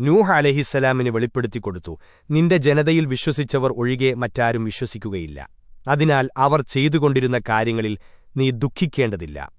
നൂഹ് അലഹിസലാമിന് വെളിപ്പെടുത്തിക്കൊടുത്തു നിന്റെ ജനതയിൽ വിശ്വസിച്ചവർ ഒഴികെ മറ്റാരും വിശ്വസിക്കുകയില്ല. അതിനാൽ അവർ ചെയ്തുകൊണ്ടിരുന്ന കാര്യങ്ങളിൽ നീ ദുഃഖിക്കേണ്ടതില്ല.